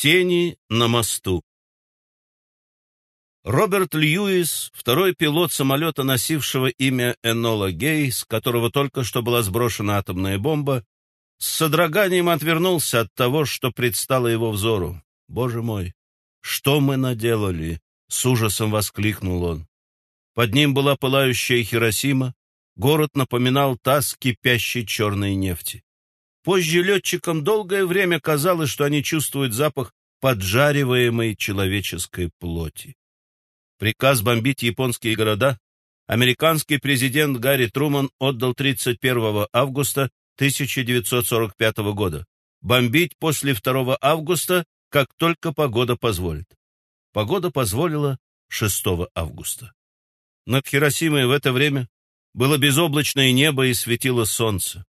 Тени на мосту. Роберт Льюис, второй пилот самолета, носившего имя Энола Гей, с которого только что была сброшена атомная бомба, с содроганием отвернулся от того, что предстало его взору. «Боже мой, что мы наделали?» — с ужасом воскликнул он. Под ним была пылающая Хиросима, город напоминал таз кипящей черной нефти. Позже летчикам долгое время казалось, что они чувствуют запах поджариваемой человеческой плоти. Приказ бомбить японские города американский президент Гарри Труман отдал 31 августа 1945 года. Бомбить после 2 августа, как только погода позволит. Погода позволила 6 августа. Над Хиросимой в это время было безоблачное небо и светило солнце.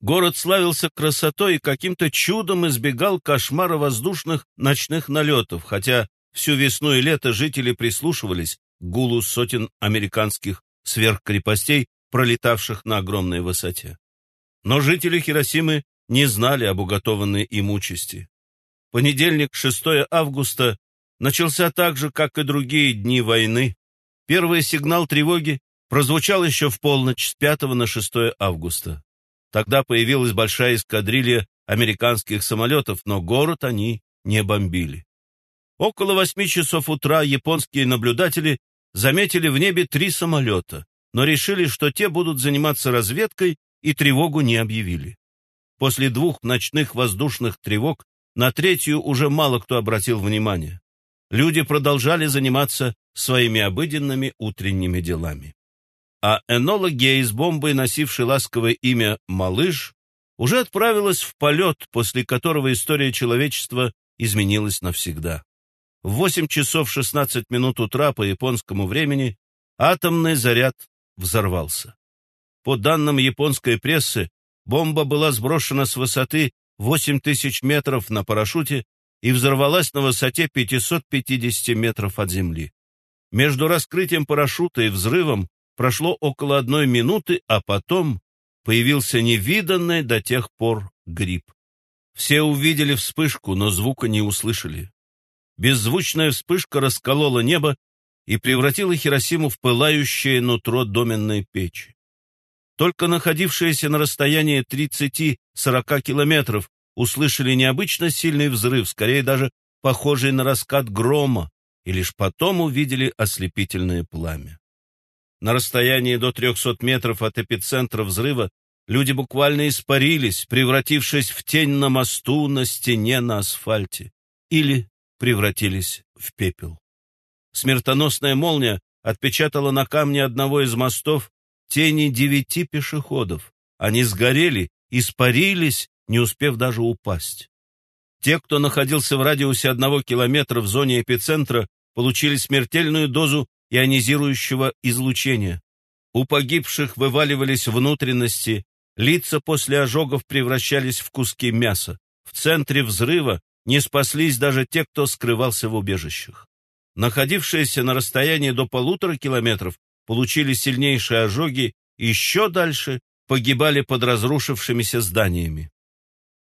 Город славился красотой и каким-то чудом избегал кошмара воздушных ночных налетов, хотя всю весну и лето жители прислушивались к гулу сотен американских сверхкрепостей, пролетавших на огромной высоте. Но жители Хиросимы не знали об уготованной им участи. Понедельник, 6 августа, начался так же, как и другие дни войны. Первый сигнал тревоги прозвучал еще в полночь с 5 на 6 августа. Тогда появилась большая эскадрилья американских самолетов, но город они не бомбили. Около восьми часов утра японские наблюдатели заметили в небе три самолета, но решили, что те будут заниматься разведкой и тревогу не объявили. После двух ночных воздушных тревог на третью уже мало кто обратил внимание. Люди продолжали заниматься своими обыденными утренними делами а Энола Гей с носившей ласковое имя «Малыш», уже отправилась в полет, после которого история человечества изменилась навсегда. В 8 часов 16 минут утра по японскому времени атомный заряд взорвался. По данным японской прессы, бомба была сброшена с высоты 8 тысяч метров на парашюте и взорвалась на высоте 550 метров от земли. Между раскрытием парашюта и взрывом Прошло около одной минуты, а потом появился невиданный до тех пор гриб. Все увидели вспышку, но звука не услышали. Беззвучная вспышка расколола небо и превратила Хиросиму в пылающее нутро доменной печи. Только находившиеся на расстоянии 30-40 километров услышали необычно сильный взрыв, скорее даже похожий на раскат грома, и лишь потом увидели ослепительное пламя. На расстоянии до 300 метров от эпицентра взрыва люди буквально испарились, превратившись в тень на мосту, на стене, на асфальте. Или превратились в пепел. Смертоносная молния отпечатала на камне одного из мостов тени девяти пешеходов. Они сгорели, испарились, не успев даже упасть. Те, кто находился в радиусе одного километра в зоне эпицентра, получили смертельную дозу ионизирующего излучения. У погибших вываливались внутренности, лица после ожогов превращались в куски мяса. В центре взрыва не спаслись даже те, кто скрывался в убежищах. Находившиеся на расстоянии до полутора километров получили сильнейшие ожоги, еще дальше погибали под разрушившимися зданиями.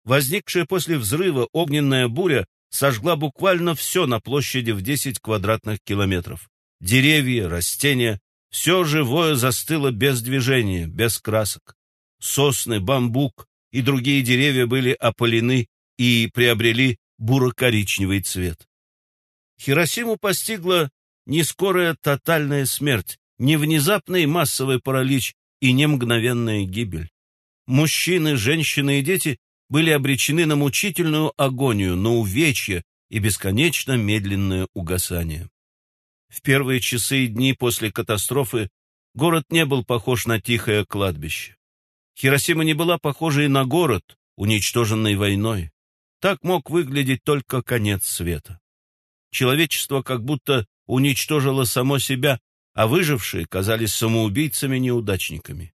Возникшая после взрыва огненная буря сожгла буквально все на площади в 10 квадратных километров. Деревья, растения, все живое застыло без движения, без красок. Сосны, бамбук и другие деревья были опалены и приобрели буро-коричневый цвет. Хиросиму постигла не скорая тотальная смерть, не внезапный массовый паралич и не мгновенная гибель. Мужчины, женщины и дети были обречены на мучительную агонию, на увечья и бесконечно медленное угасание. В первые часы и дни после катастрофы город не был похож на тихое кладбище. Хиросима не была похожа и на город, уничтоженный войной. Так мог выглядеть только конец света. Человечество как будто уничтожило само себя, а выжившие казались самоубийцами-неудачниками.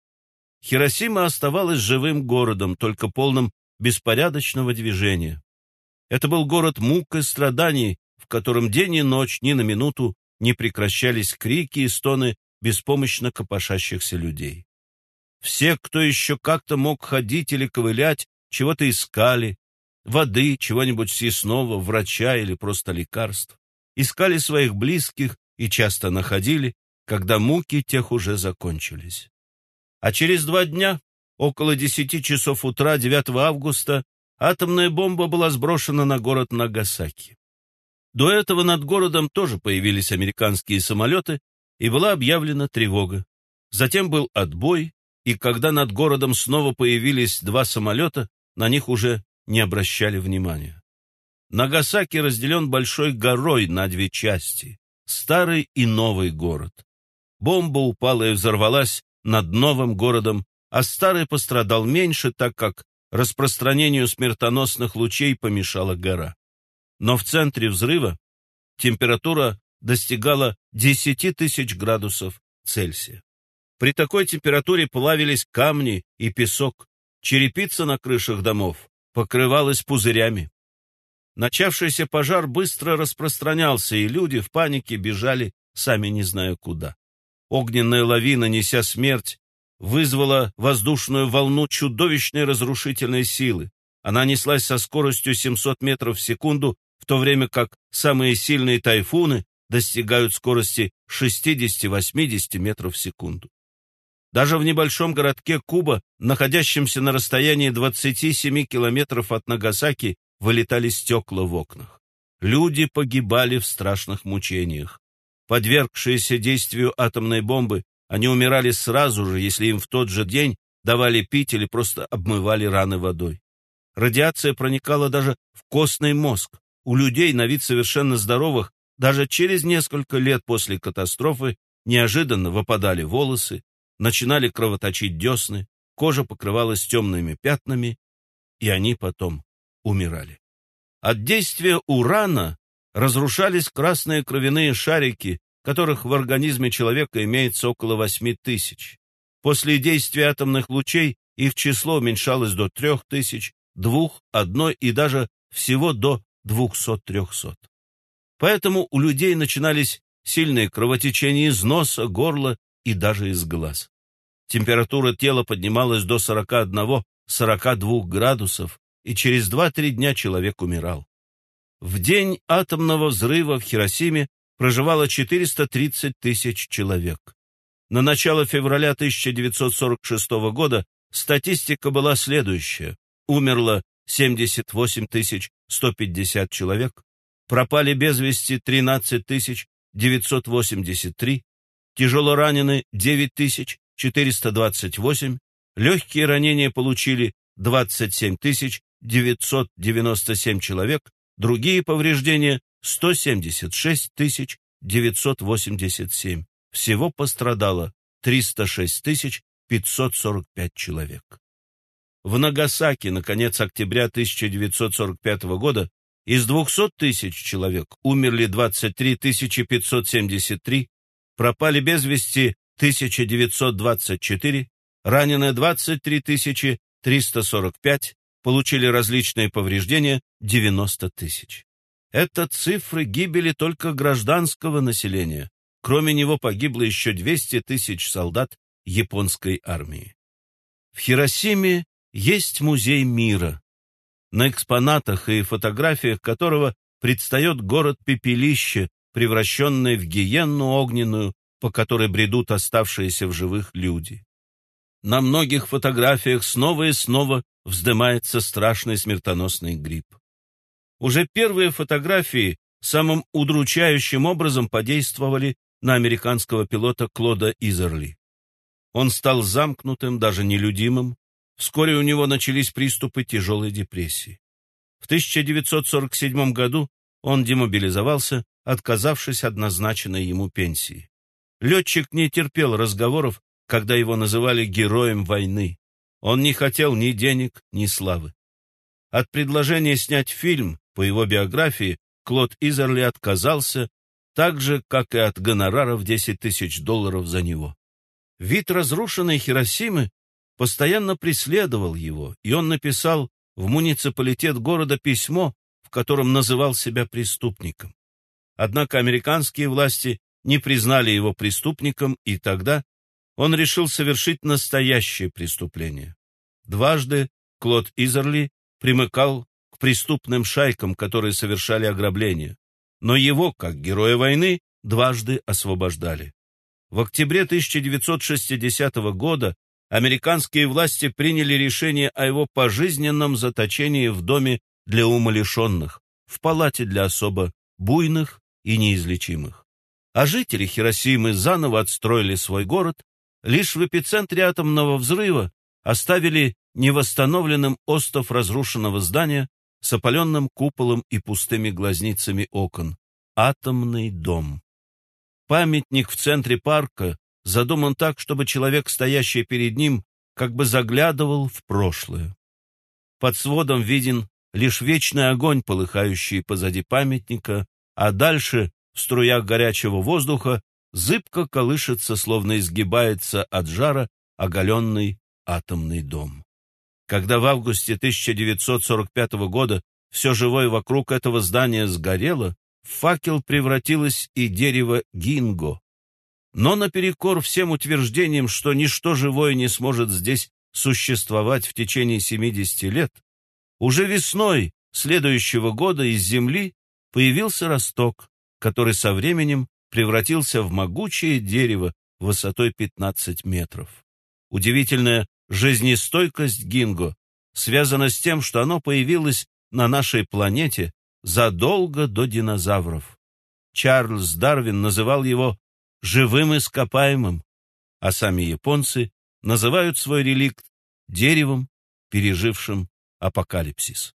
Хиросима оставалась живым городом, только полным беспорядочного движения. Это был город мук и страданий, в котором день и ночь ни на минуту не прекращались крики и стоны беспомощно копошащихся людей. Все, кто еще как-то мог ходить или ковылять, чего-то искали. воды, чего-нибудь съестного, врача или просто лекарств. Искали своих близких и часто находили, когда муки тех уже закончились. А через два дня, около десяти часов утра 9 августа, атомная бомба была сброшена на город Нагасаки. До этого над городом тоже появились американские самолеты, и была объявлена тревога. Затем был отбой, и когда над городом снова появились два самолета, на них уже не обращали внимания. Нагасаки разделен большой горой на две части — старый и новый город. Бомба упала и взорвалась над новым городом, а старый пострадал меньше, так как распространению смертоносных лучей помешала гора. Но в центре взрыва температура достигала 10 тысяч градусов Цельсия. При такой температуре плавились камни и песок, черепица на крышах домов покрывалась пузырями. Начавшийся пожар быстро распространялся, и люди в панике бежали, сами не зная куда. Огненная лавина, неся смерть, вызвала воздушную волну чудовищной разрушительной силы. Она неслась со скоростью 700 метров в секунду, в то время как самые сильные тайфуны достигают скорости 60-80 метров в секунду. Даже в небольшом городке Куба, находящемся на расстоянии 27 километров от Нагасаки, вылетали стекла в окнах. Люди погибали в страшных мучениях. Подвергшиеся действию атомной бомбы, они умирали сразу же, если им в тот же день давали пить или просто обмывали раны водой. Радиация проникала даже в костный мозг. У людей, на вид совершенно здоровых, даже через несколько лет после катастрофы неожиданно выпадали волосы, начинали кровоточить десны, кожа покрывалась темными пятнами, и они потом умирали. От действия урана разрушались красные кровяные шарики, которых в организме человека имеется около 8 тысяч. После действия атомных лучей их число уменьшалось до 3 тысяч, двух, одной и даже всего до 200-300. Поэтому у людей начинались сильные кровотечения из носа, горла и даже из глаз. Температура тела поднималась до 41-42 градусов, и через 2-3 дня человек умирал. В день атомного взрыва в Хиросиме проживало 430 тысяч человек. На начало февраля 1946 года статистика была следующая. Умерло 78 150 человек, пропали без вести 13 983, тяжело ранены 9 428, легкие ранения получили 27 997 человек, другие повреждения 176 987. Всего пострадало 306 545 человек. В Нагасаки на конец октября 1945 года из 200 тысяч человек умерли 23 573, пропали без вести 1924, ранены 23 345, получили различные повреждения 90 тысяч. Это цифры гибели только гражданского населения. Кроме него погибло еще 200 тысяч солдат японской армии. В Хиросиме есть музей мира, на экспонатах и фотографиях которого предстает город-пепелище, превращенный в гиенну огненную, по которой бредут оставшиеся в живых люди. На многих фотографиях снова и снова вздымается страшный смертоносный гриб. Уже первые фотографии самым удручающим образом подействовали на американского пилота Клода Изерли. Он стал замкнутым, даже нелюдимым, Вскоре у него начались приступы тяжелой депрессии. В 1947 году он демобилизовался, отказавшись от назначенной ему пенсии. Летчик не терпел разговоров, когда его называли героем войны. Он не хотел ни денег, ни славы. От предложения снять фильм по его биографии Клод Изерли отказался, так же, как и от гонорара в 10 тысяч долларов за него. Вид разрушенной Хиросимы постоянно преследовал его, и он написал в муниципалитет города письмо, в котором называл себя преступником. Однако американские власти не признали его преступником, и тогда он решил совершить настоящее преступление. Дважды Клод Изерли примыкал к преступным шайкам, которые совершали ограбления. Но его, как героя войны, дважды освобождали. В октябре 1960 года американские власти приняли решение о его пожизненном заточении в доме для умалишенных, в палате для особо буйных и неизлечимых. А жители Хиросимы заново отстроили свой город, лишь в эпицентре атомного взрыва оставили невосстановленным остов разрушенного здания с опаленным куполом и пустыми глазницами окон. Атомный дом. Памятник в центре парка задуман так, чтобы человек, стоящий перед ним, как бы заглядывал в прошлое. Под сводом виден лишь вечный огонь, полыхающий позади памятника, а дальше, в струях горячего воздуха, зыбко колышется, словно изгибается от жара оголенный атомный дом. Когда в августе 1945 года все живое вокруг этого здания сгорело, в факел превратилось и дерево гинго. Но наперекор всем утверждениям, что ничто живое не сможет здесь существовать в течение 70 лет, уже весной следующего года из земли появился росток, который со временем превратился в могучее дерево высотой 15 метров. Удивительная жизнестойкость гинго связана с тем, что оно появилось на нашей планете задолго до динозавров. Чарльз Дарвин называл его живым ископаемым, а сами японцы называют свой реликт деревом, пережившим апокалипсис.